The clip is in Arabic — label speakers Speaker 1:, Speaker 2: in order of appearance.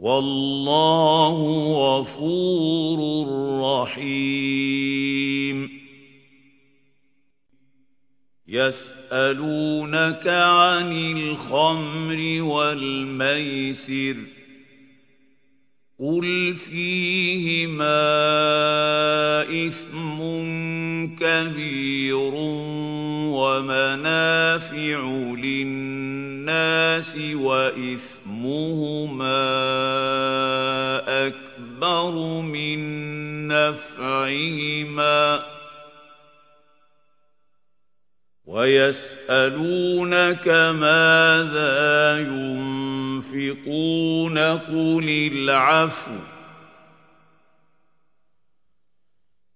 Speaker 1: والله غفور رحيم. يسألونك عن الخمر والميسر قل فيهما إثم كبير ومنافع للناس وإثمهما أكبر من نفعهما ويسألونك ماذا ينفقون قل العفو